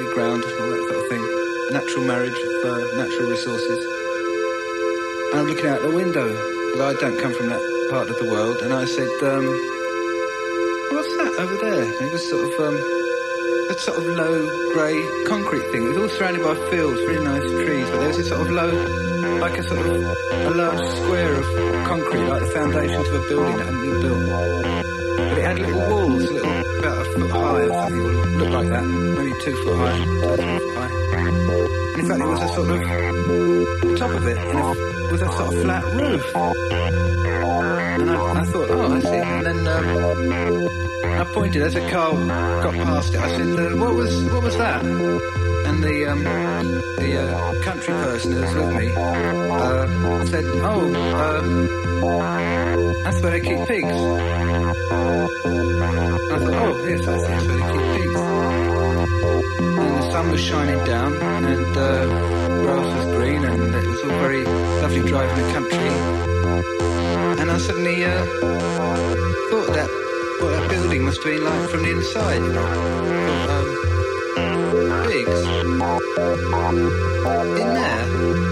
playground and all that sort of thing. Natural marriage natural resources. And I'm looking out the window, because I don't come from that part of the world, and I said, um, what's that over there? And it was sort of, um, a sort of low grey concrete thing. It was all surrounded by fields, really nice trees, but there was this sort of low, like a sort of a large square of concrete, like the foundations of a building that hadn't been built. It had little walls, little about a foot high something, or looked like that, maybe two foot high, two foot high. In fact, it was a sort of top of it, a, was a sort of flat roof. And I, I thought, oh, I see. And then um, I pointed as the car got past it. I said, uh, what was what was that? And the um, the uh, country person who was with me uh, said, oh, um, that's where they keep pigs. I thought, oh, yes, I see, that's where they keep pigs. And the sun was shining down, and uh, grass was green, and it was all very lovely driving the country. And I suddenly uh, thought that what that building must be like from the inside, um, pigs in there.